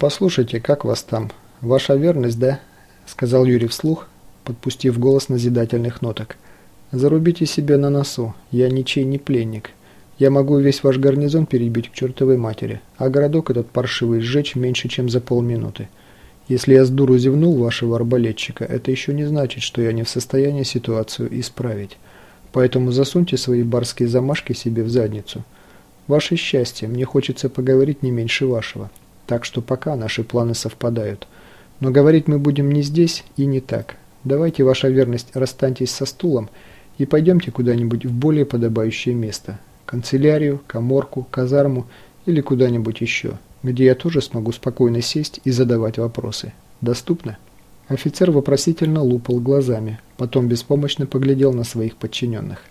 «Послушайте, как вас там? Ваша верность, да?» – сказал Юрий вслух, подпустив голос назидательных ноток. «Зарубите себе на носу. Я ничей не пленник. Я могу весь ваш гарнизон перебить к чертовой матери, а городок этот паршивый сжечь меньше, чем за полминуты. Если я с дуру зевнул вашего арбалетчика, это еще не значит, что я не в состоянии ситуацию исправить. Поэтому засуньте свои барские замашки себе в задницу. Ваше счастье, мне хочется поговорить не меньше вашего. Так что пока наши планы совпадают. Но говорить мы будем не здесь и не так. Давайте, ваша верность, расстаньтесь со стулом и пойдемте куда-нибудь в более подобающее место. Канцелярию, коморку, казарму или куда-нибудь еще, где я тоже смогу спокойно сесть и задавать вопросы. Доступно? Офицер вопросительно лупал глазами, потом беспомощно поглядел на своих подчиненных.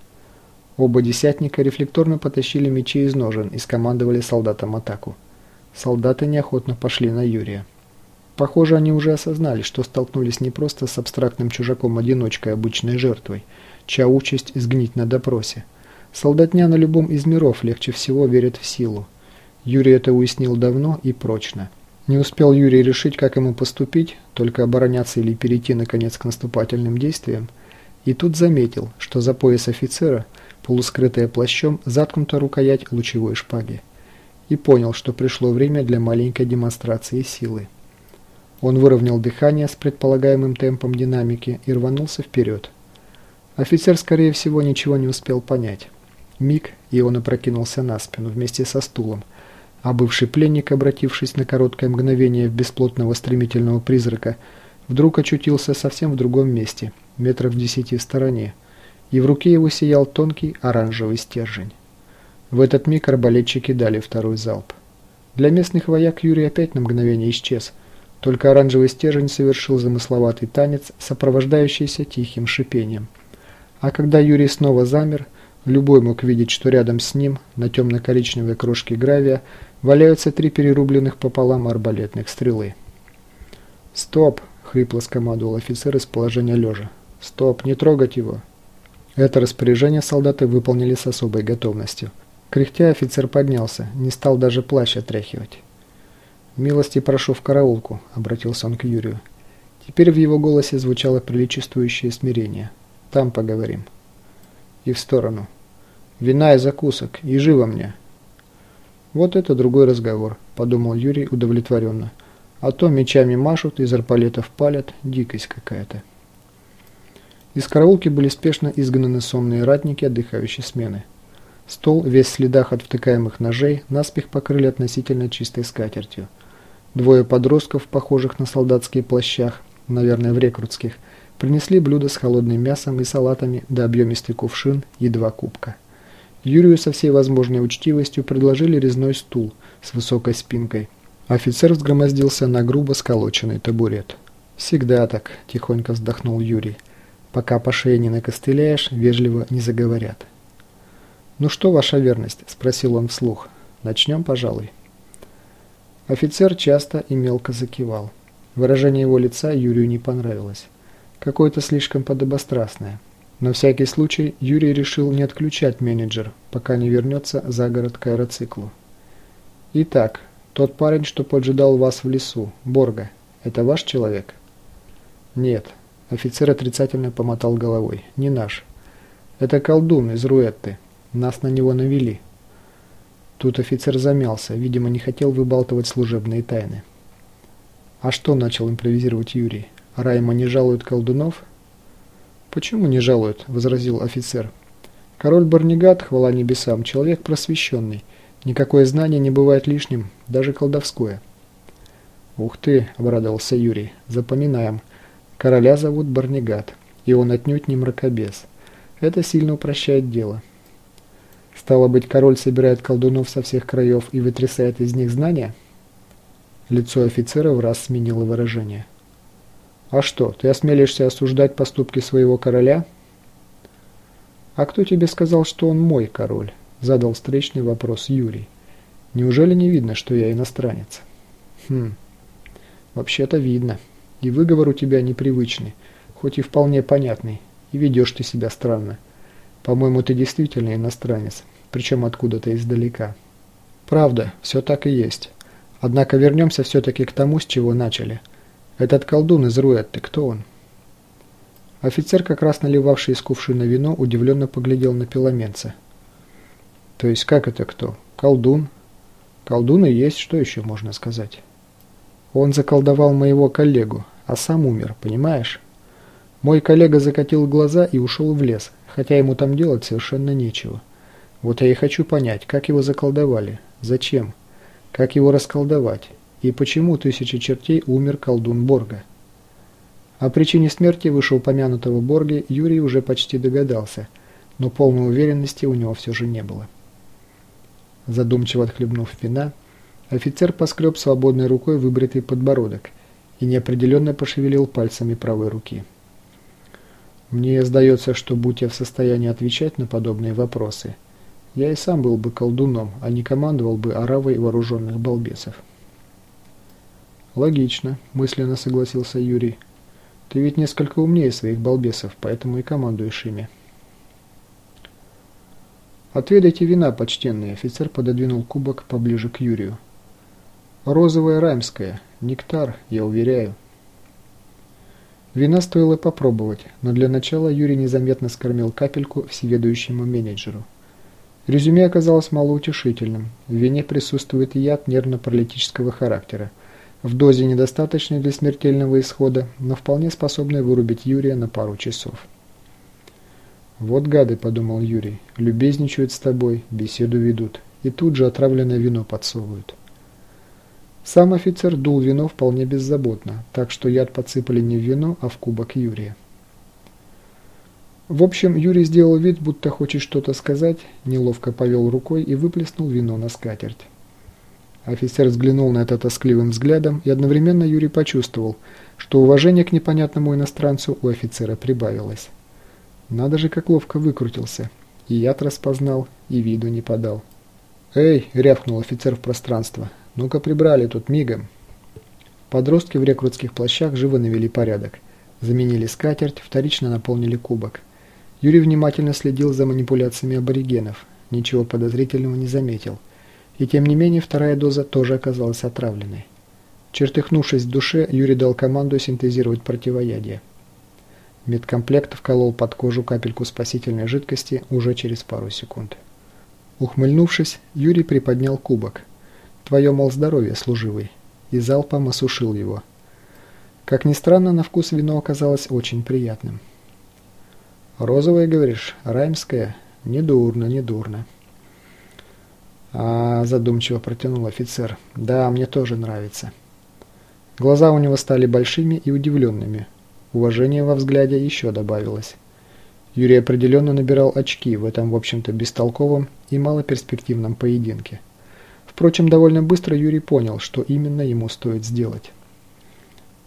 Оба десятника рефлекторно потащили мечи из ножен и скомандовали солдатам атаку. Солдаты неохотно пошли на Юрия. Похоже, они уже осознали, что столкнулись не просто с абстрактным чужаком-одиночкой, обычной жертвой, чья участь сгнить на допросе. Солдатня на любом из миров легче всего верит в силу. Юрий это уяснил давно и прочно. Не успел Юрий решить, как ему поступить, только обороняться или перейти, наконец, к наступательным действиям, и тут заметил, что за пояс офицера, полускрытая плащом, заткнута рукоять лучевой шпаги и понял, что пришло время для маленькой демонстрации силы. Он выровнял дыхание с предполагаемым темпом динамики и рванулся вперед. Офицер, скорее всего, ничего не успел понять. Миг, и он опрокинулся на спину вместе со стулом, а бывший пленник, обратившись на короткое мгновение в бесплотного стремительного призрака, вдруг очутился совсем в другом месте, метров в десяти в стороне, и в руке его сиял тонкий оранжевый стержень. В этот миг арбалетчики дали второй залп. Для местных вояк Юрий опять на мгновение исчез. Только оранжевый стержень совершил замысловатый танец, сопровождающийся тихим шипением. А когда Юрий снова замер, любой мог видеть, что рядом с ним, на темно-коричневой крошке гравия, валяются три перерубленных пополам арбалетных стрелы. «Стоп!» — хрипло скомандовал офицер из положения лежа. «Стоп! Не трогать его!» Это распоряжение солдаты выполнили с особой готовностью. Кряхтя офицер поднялся, не стал даже плащ отряхивать. «Милости прошу в караулку», — обратился он к Юрию. Теперь в его голосе звучало приличествующее смирение. «Там поговорим». И в сторону. «Вина и закусок, и живо мне». «Вот это другой разговор», — подумал Юрий удовлетворенно. «А то мечами машут, из арпалетов палят, дикость какая-то». Из караулки были спешно изгнаны сонные ратники отдыхающей смены. Стол, весь в следах от втыкаемых ножей, наспех покрыли относительно чистой скатертью. Двое подростков, похожих на солдатские плащах, наверное, в рекрутских, принесли блюдо с холодным мясом и салатами да объемистый кувшин и два кубка. Юрию со всей возможной учтивостью предложили резной стул с высокой спинкой. Офицер взгромоздился на грубо сколоченный табурет. «Всегда так», – тихонько вздохнул Юрий. «Пока по шее не накостыляешь, вежливо не заговорят». «Ну что ваша верность?» – спросил он вслух. «Начнем, пожалуй». Офицер часто и мелко закивал. Выражение его лица Юрию не понравилось. Какое-то слишком подобострастное. На всякий случай Юрий решил не отключать менеджер, пока не вернется за город к аэроциклу. «Итак, тот парень, что поджидал вас в лесу, Борга, это ваш человек?» «Нет». Офицер отрицательно помотал головой. «Не наш. Это колдун из Руэтты. Нас на него навели. Тут офицер замялся, видимо, не хотел выбалтывать служебные тайны. А что начал импровизировать Юрий? Райма не жалует колдунов? Почему не жалуют? возразил офицер. Король Барнигат, хвала небесам, человек просвещенный. Никакое знание не бывает лишним, даже колдовское. «Ух ты!» – обрадовался Юрий. «Запоминаем. Короля зовут Барнигат, и он отнюдь не мракобес. Это сильно упрощает дело. Стало быть, король собирает колдунов со всех краев и вытрясает из них знания? Лицо офицера в раз сменило выражение. «А что, ты осмелишься осуждать поступки своего короля?» «А кто тебе сказал, что он мой король?» – задал встречный вопрос Юрий. «Неужели не видно, что я иностранец?» «Хм, вообще-то видно. И выговор у тебя непривычный, хоть и вполне понятный, и ведешь ты себя странно. По-моему, ты действительно иностранец, причем откуда-то издалека. Правда, все так и есть. Однако вернемся все-таки к тому, с чего начали. Этот колдун из Руэтты, кто он? Офицер, как раз наливавший из кувшина вино, удивленно поглядел на пеломенца. То есть как это кто? Колдун? Колдун и есть, что еще можно сказать? Он заколдовал моего коллегу, а сам умер, понимаешь? Мой коллега закатил глаза и ушел в лес, хотя ему там делать совершенно нечего. Вот я и хочу понять, как его заколдовали, зачем, как его расколдовать, и почему тысячи чертей умер колдун Борга. О причине смерти вышеупомянутого Борги Юрий уже почти догадался, но полной уверенности у него все же не было. Задумчиво отхлебнув вина, офицер поскреб свободной рукой выбритый подбородок и неопределенно пошевелил пальцами правой руки. Мне сдается, что будь я в состоянии отвечать на подобные вопросы, я и сам был бы колдуном, а не командовал бы оравой вооруженных балбесов. «Логично», – мысленно согласился Юрий. Ты ведь несколько умнее своих балбесов, поэтому и командуешь ими. Отведайте вина, почтенный офицер пододвинул кубок поближе к Юрию. Розовое раймское, нектар, я уверяю. Вина стоило попробовать, но для начала Юрий незаметно скормил капельку всеведущему менеджеру. Резюме оказалось малоутешительным. В вине присутствует яд нервно-паралитического характера – в дозе недостаточной для смертельного исхода, но вполне способной вырубить Юрия на пару часов. «Вот гады», — подумал Юрий, — «любезничают с тобой, беседу ведут, и тут же отравленное вино подсовывают». Сам офицер дул вино вполне беззаботно, так что яд подсыпали не в вино, а в кубок Юрия. В общем, Юрий сделал вид, будто хочет что-то сказать, неловко повел рукой и выплеснул вино на скатерть. Офицер взглянул на это тоскливым взглядом, и одновременно Юрий почувствовал, что уважение к непонятному иностранцу у офицера прибавилось. Надо же, как ловко выкрутился. И яд распознал, и виду не подал. «Эй!» – рявкнул офицер в пространство. «Ну-ка прибрали тут мигом!» Подростки в рекрутских плащах живо навели порядок. Заменили скатерть, вторично наполнили кубок. Юрий внимательно следил за манипуляциями аборигенов. Ничего подозрительного не заметил – и тем не менее вторая доза тоже оказалась отравленной. Чертыхнувшись в душе, Юрий дал команду синтезировать противоядие. Медкомплект вколол под кожу капельку спасительной жидкости уже через пару секунд. Ухмыльнувшись, Юрий приподнял кубок. «Твое, мол, здоровье, служивый!» и залпом осушил его. Как ни странно, на вкус вино оказалось очень приятным. «Розовое, говоришь? Раймское? Недурно, недурно». А, задумчиво протянул офицер. Да, мне тоже нравится. Глаза у него стали большими и удивленными. Уважение во взгляде еще добавилось. Юрий определенно набирал очки в этом, в общем-то, бестолковом и малоперспективном поединке. Впрочем, довольно быстро Юрий понял, что именно ему стоит сделать.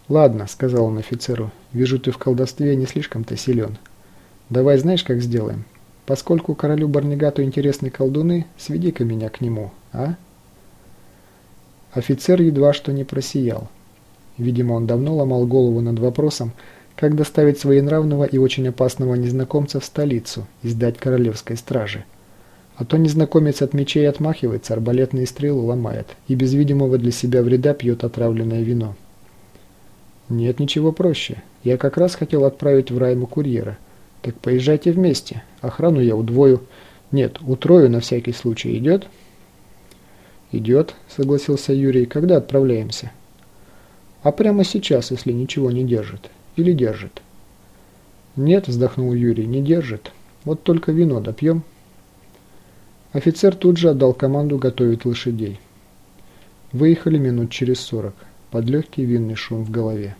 «Ладно», — сказал он офицеру, — «вижу, ты в колдовстве не слишком-то силен. Давай знаешь, как сделаем? Поскольку королю Барнигату интересны колдуны, сведи-ка меня к нему, а?» Офицер едва что не просиял. Видимо, он давно ломал голову над вопросом, как доставить своенравного и очень опасного незнакомца в столицу и сдать королевской страже. А то незнакомец от мечей отмахивается, арбалетные стрелы ломает и без видимого для себя вреда пьет отравленное вино. Нет ничего проще. Я как раз хотел отправить в Райму курьера – так поезжайте вместе. Охрану я удвою. Нет, утрою на всякий случай. Идет? Идет, согласился Юрий. Когда отправляемся? А прямо сейчас, если ничего не держит. Или держит? Нет, вздохнул Юрий, не держит. Вот только вино допьем. Офицер тут же отдал команду готовить лошадей. Выехали минут через сорок, под легкий винный шум в голове.